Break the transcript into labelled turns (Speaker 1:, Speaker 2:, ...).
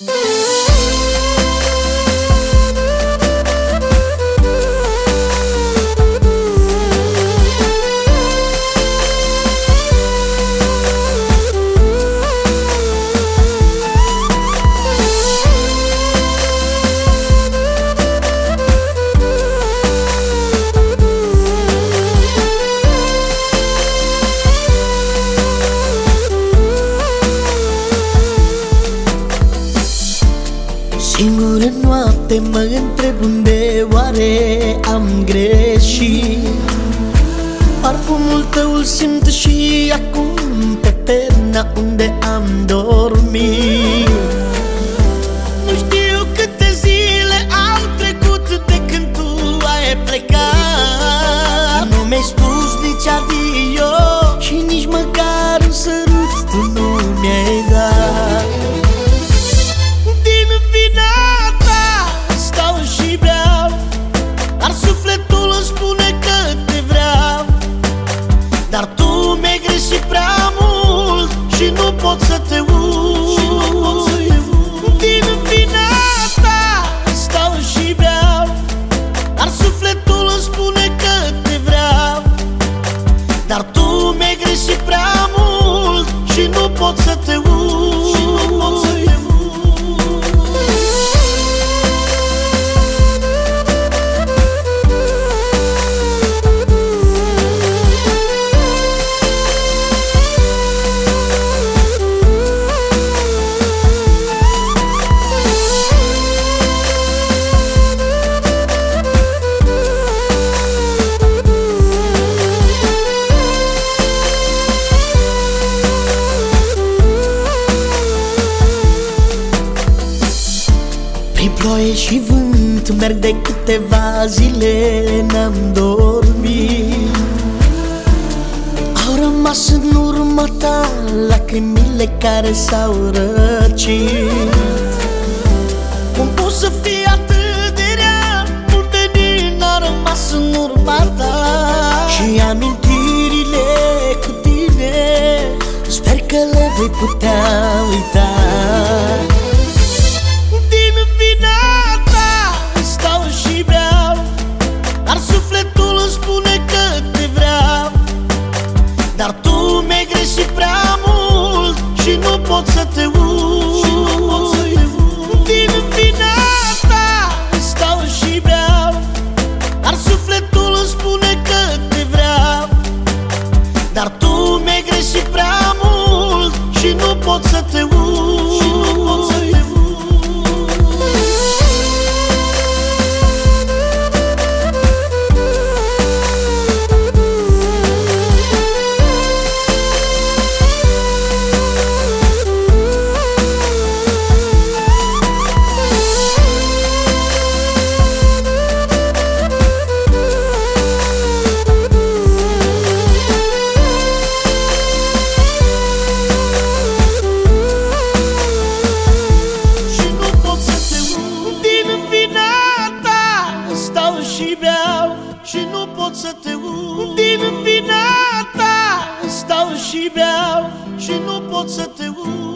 Speaker 1: Yeah. în noapte mă întreb unde oare am greșit. Parfumul tău îl simt și acum pe perna unde am dormit pot să te uit. Din vina ta stau și beau Dar sufletul îmi spune că te vreau. Dar tu mi-ai greșit prea mult Și nu pot să te uit Prin ploaie și vânt merg de câteva zile N-am dormit. Au rămas în urma ta lacrimile care s-au răcit. Cum pot să fie atât de rea? Un venin a rămas în urma ta. Și amintirile cu tine Sper că le vei putea uita Și nu pot și beau Și nu pot să te uit. Din vina ta Stau și beau Și nu pot să te uit